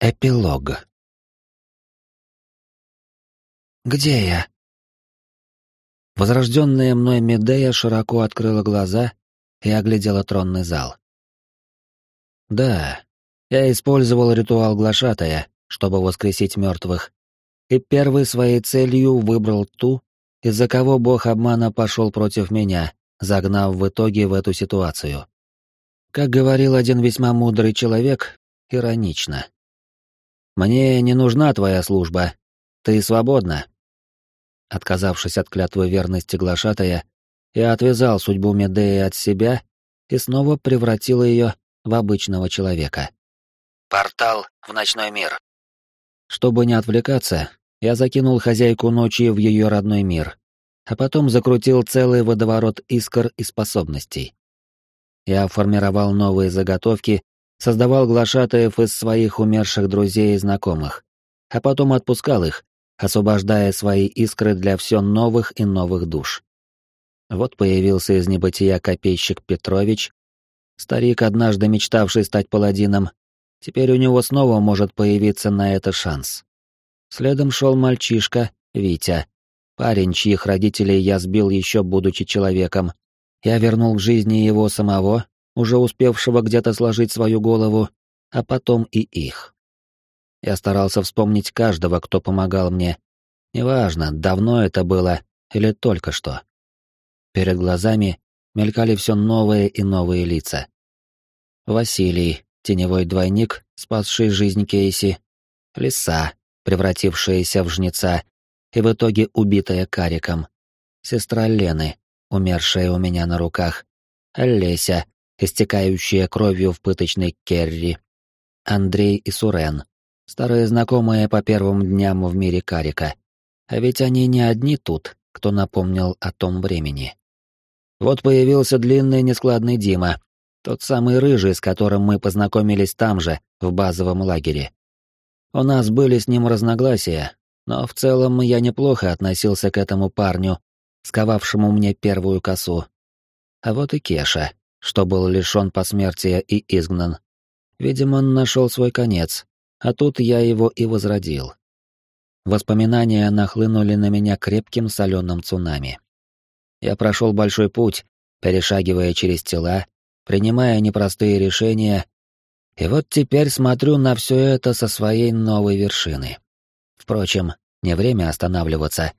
Эпилог. «Где я?» Возрожденная мной Медея широко открыла глаза и оглядела тронный зал. «Да, я использовал ритуал глашатая, чтобы воскресить мертвых, и первой своей целью выбрал ту, из-за кого бог обмана пошел против меня, загнав в итоге в эту ситуацию. Как говорил один весьма мудрый человек, иронично. «Мне не нужна твоя служба. Ты свободна». Отказавшись от клятвы верности глашатая, я отвязал судьбу Медеи от себя и снова превратил ее в обычного человека. Портал в ночной мир. Чтобы не отвлекаться, я закинул хозяйку ночи в ее родной мир, а потом закрутил целый водоворот искр и способностей. Я формировал новые заготовки создавал глашатаев из своих умерших друзей и знакомых, а потом отпускал их, освобождая свои искры для все новых и новых душ. Вот появился из небытия копейщик Петрович, старик, однажды мечтавший стать паладином, теперь у него снова может появиться на это шанс. Следом шел мальчишка, Витя, парень, чьих родителей я сбил еще будучи человеком. Я вернул к жизни его самого уже успевшего где-то сложить свою голову, а потом и их. Я старался вспомнить каждого, кто помогал мне. Неважно, давно это было или только что. Перед глазами мелькали все новые и новые лица. Василий, теневой двойник, спасший жизнь Кейси, Лиса, превратившаяся в жнеца и в итоге убитая кариком, сестра Лены, умершая у меня на руках, Олеся, истекающая кровью в пыточной Керри, Андрей и Сурен, старые знакомые по первым дням в мире Карика. А ведь они не одни тут, кто напомнил о том времени. Вот появился длинный нескладный Дима, тот самый рыжий, с которым мы познакомились там же, в базовом лагере. У нас были с ним разногласия, но в целом я неплохо относился к этому парню, сковавшему мне первую косу. А вот и Кеша что был лишен посмертия и изгнан. Видимо, он нашел свой конец, а тут я его и возродил. Воспоминания нахлынули на меня крепким соленым цунами. Я прошел большой путь, перешагивая через тела, принимая непростые решения, и вот теперь смотрю на все это со своей новой вершины. Впрочем, не время останавливаться.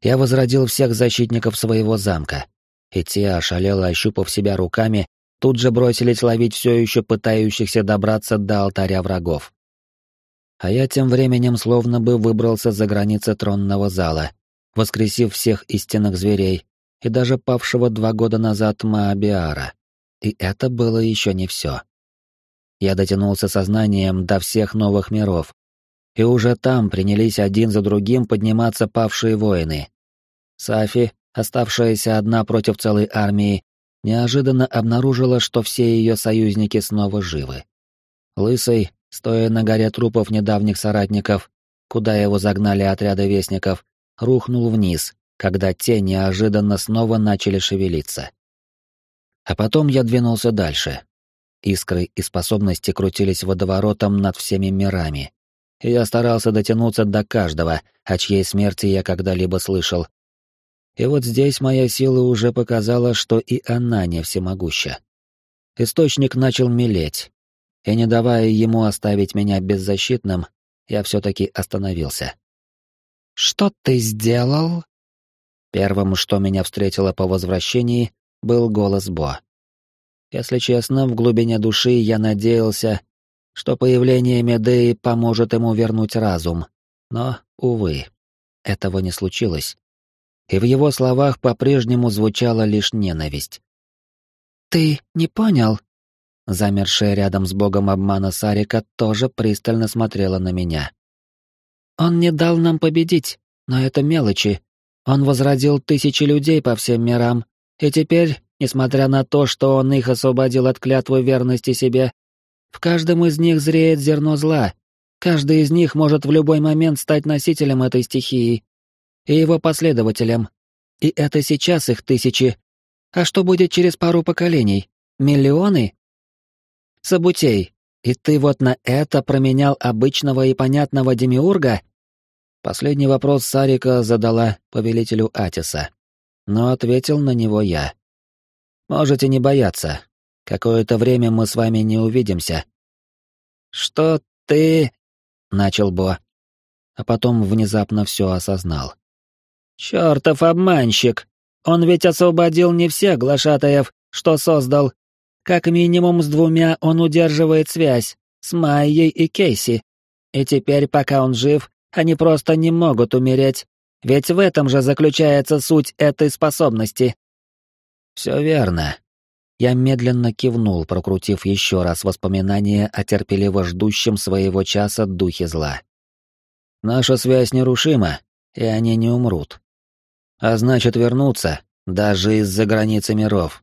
Я возродил всех защитников своего замка, и те, ошалело ощупав себя руками, тут же бросились ловить все еще пытающихся добраться до алтаря врагов. А я тем временем словно бы выбрался за границы тронного зала, воскресив всех истинных зверей и даже павшего два года назад Маабиара. И это было еще не все. Я дотянулся сознанием до всех новых миров, и уже там принялись один за другим подниматься павшие воины. Сафи, оставшаяся одна против целой армии, неожиданно обнаружила, что все ее союзники снова живы. Лысый, стоя на горе трупов недавних соратников, куда его загнали отряды вестников, рухнул вниз, когда те неожиданно снова начали шевелиться. А потом я двинулся дальше. Искры и способности крутились водоворотом над всеми мирами. Я старался дотянуться до каждого, о чьей смерти я когда-либо слышал, и вот здесь моя сила уже показала, что и она не всемогуща. Источник начал мелеть, и не давая ему оставить меня беззащитным, я все-таки остановился. «Что ты сделал?» Первым, что меня встретило по возвращении, был голос Бо. Если честно, в глубине души я надеялся, что появление Медеи поможет ему вернуть разум, но, увы, этого не случилось и в его словах по-прежнему звучала лишь ненависть. «Ты не понял?» Замершая рядом с богом обмана Сарика тоже пристально смотрела на меня. «Он не дал нам победить, но это мелочи. Он возродил тысячи людей по всем мирам, и теперь, несмотря на то, что он их освободил от клятвы верности себе, в каждом из них зреет зерно зла. Каждый из них может в любой момент стать носителем этой стихии, и его последователям. И это сейчас их тысячи. А что будет через пару поколений? Миллионы? Сабутей, И ты вот на это променял обычного и понятного демиурга? Последний вопрос Сарика задала повелителю Атиса, но ответил на него я. Можете не бояться. Какое-то время мы с вами не увидимся. Что ты... начал Бо, а потом внезапно все осознал. Чертов обманщик! Он ведь освободил не всех глашатаев, что создал. Как минимум с двумя он удерживает связь, с Майей и Кейси. И теперь, пока он жив, они просто не могут умереть, ведь в этом же заключается суть этой способности. Все верно. Я медленно кивнул, прокрутив еще раз воспоминания о терпеливо ждущем своего часа духе зла. Наша связь нерушима, и они не умрут. А значит, вернуться, даже из-за границы миров.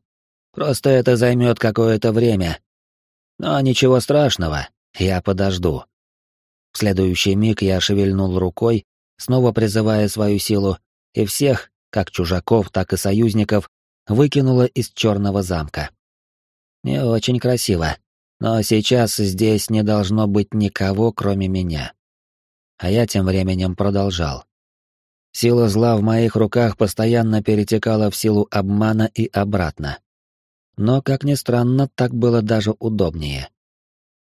Просто это займет какое-то время. Но ничего страшного, я подожду. В следующий миг я шевельнул рукой, снова призывая свою силу, и всех, как чужаков, так и союзников, выкинуло из черного замка. Не очень красиво, но сейчас здесь не должно быть никого, кроме меня. А я тем временем продолжал. Сила зла в моих руках постоянно перетекала в силу обмана и обратно. Но, как ни странно, так было даже удобнее.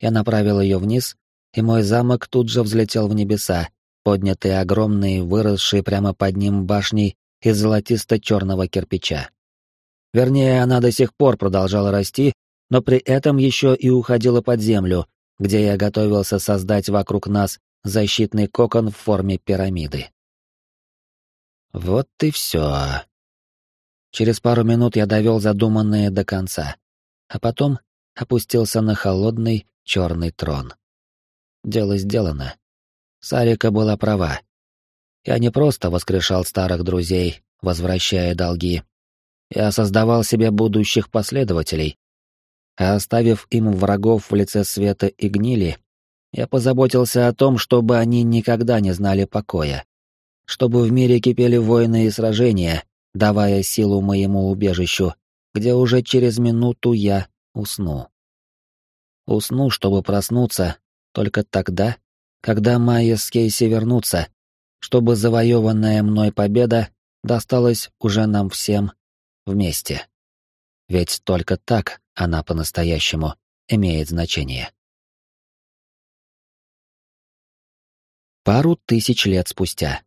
Я направил ее вниз, и мой замок тут же взлетел в небеса, поднятые огромные, выросшие прямо под ним башней из золотисто-черного кирпича. Вернее, она до сих пор продолжала расти, но при этом еще и уходила под землю, где я готовился создать вокруг нас защитный кокон в форме пирамиды. Вот и все. Через пару минут я довел задуманное до конца, а потом опустился на холодный черный трон. Дело сделано. Сарика была права. Я не просто воскрешал старых друзей, возвращая долги. Я создавал себе будущих последователей. А оставив им врагов в лице света и гнили, я позаботился о том, чтобы они никогда не знали покоя. Чтобы в мире кипели войны и сражения, давая силу моему убежищу, где уже через минуту я усну. Усну, чтобы проснуться только тогда, когда Майя с Кейси вернутся, чтобы завоеванная мной победа досталась уже нам всем вместе. Ведь только так она по-настоящему имеет значение. Пару тысяч лет спустя.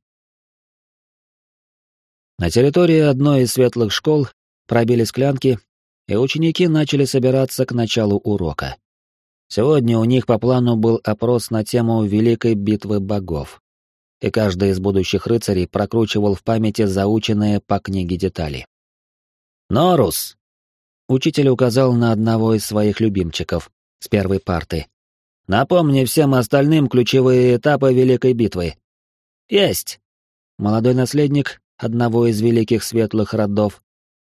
На территории одной из светлых школ пробили склянки, и ученики начали собираться к началу урока. Сегодня у них по плану был опрос на тему Великой битвы богов. И каждый из будущих рыцарей прокручивал в памяти заученные по книге детали. «Норус!» Учитель указал на одного из своих любимчиков с первой парты. «Напомни всем остальным ключевые этапы Великой битвы». «Есть!» Молодой наследник одного из великих светлых родов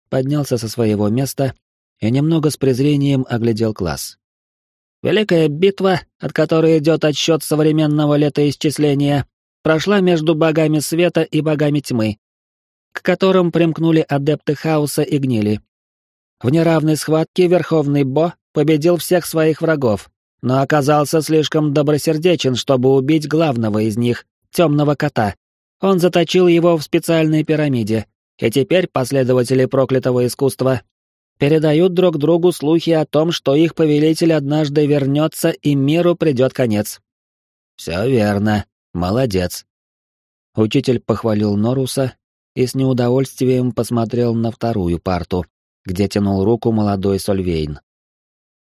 поднялся со своего места и немного с презрением оглядел класс. Великая битва, от которой идет отсчет современного летоисчисления, прошла между богами света и богами тьмы, к которым примкнули адепты хаоса и гнили. В неравной схватке Верховный Бо победил всех своих врагов, но оказался слишком добросердечен, чтобы убить главного из них, темного кота. Он заточил его в специальной пирамиде, и теперь последователи проклятого искусства передают друг другу слухи о том, что их повелитель однажды вернется и миру придет конец. Все верно, молодец. Учитель похвалил Норуса и с неудовольствием посмотрел на вторую парту, где тянул руку молодой Сольвейн.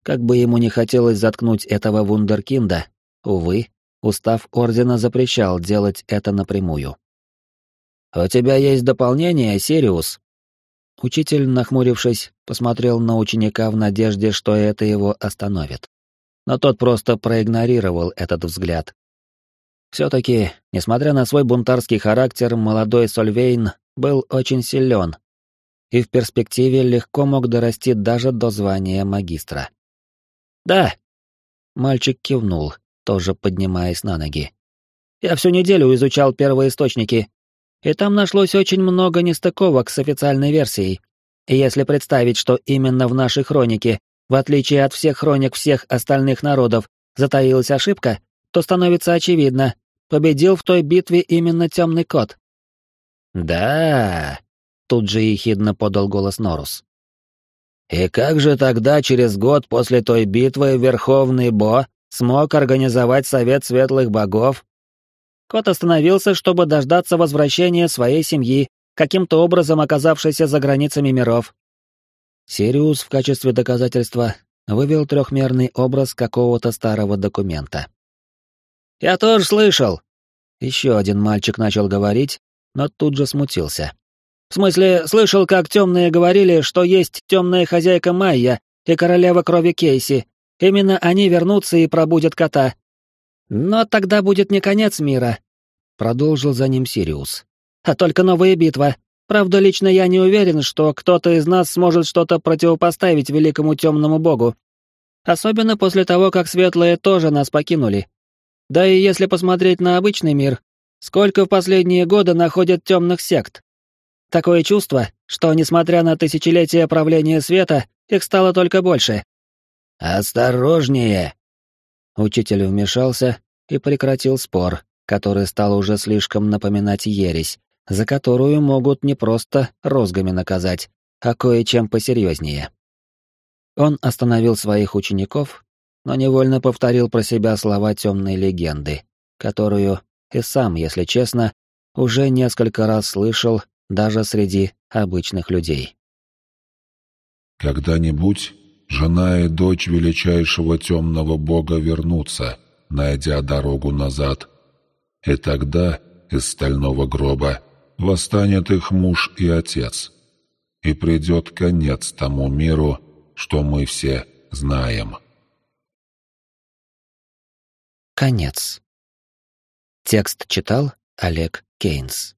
Как бы ему не хотелось заткнуть этого вундеркинда, увы, устав Ордена запрещал делать это напрямую. «У тебя есть дополнение, Сириус?» Учитель, нахмурившись, посмотрел на ученика в надежде, что это его остановит. Но тот просто проигнорировал этот взгляд. Все-таки, несмотря на свой бунтарский характер, молодой Сольвейн был очень силен и в перспективе легко мог дорасти даже до звания магистра. «Да!» Мальчик кивнул, тоже поднимаясь на ноги. «Я всю неделю изучал первые источники и там нашлось очень много нестыковок с официальной версией. И если представить, что именно в нашей хронике, в отличие от всех хроник всех остальных народов, затаилась ошибка, то становится очевидно, победил в той битве именно темный кот. Да, тут же ехидно подал голос Норус. И как же тогда через год после той битвы Верховный Бо смог организовать Совет Светлых Богов? Кот остановился, чтобы дождаться возвращения своей семьи, каким-то образом оказавшейся за границами миров. Сириус в качестве доказательства вывел трехмерный образ какого-то старого документа. «Я тоже слышал!» Еще один мальчик начал говорить, но тут же смутился. «В смысле, слышал, как темные говорили, что есть темная хозяйка Майя и королева крови Кейси. Именно они вернутся и пробудят кота. Но тогда будет не конец мира», — продолжил за ним Сириус. «А только новая битва, Правда, лично я не уверен, что кто-то из нас сможет что-то противопоставить великому темному богу. Особенно после того, как светлые тоже нас покинули. Да и если посмотреть на обычный мир, сколько в последние годы находят темных сект. Такое чувство, что, несмотря на тысячелетия правления света, их стало только больше. «Осторожнее!» Учитель вмешался и прекратил спор, который стал уже слишком напоминать ересь, за которую могут не просто розгами наказать, а кое-чем посерьезнее. Он остановил своих учеников, но невольно повторил про себя слова темной легенды, которую и сам, если честно, уже несколько раз слышал даже среди обычных людей. «Когда-нибудь жена и дочь величайшего темного бога вернутся, найдя дорогу назад, и тогда из стального гроба восстанет их муж и отец, и придет конец тому миру, что мы все знаем. Конец. Текст читал Олег Кейнс.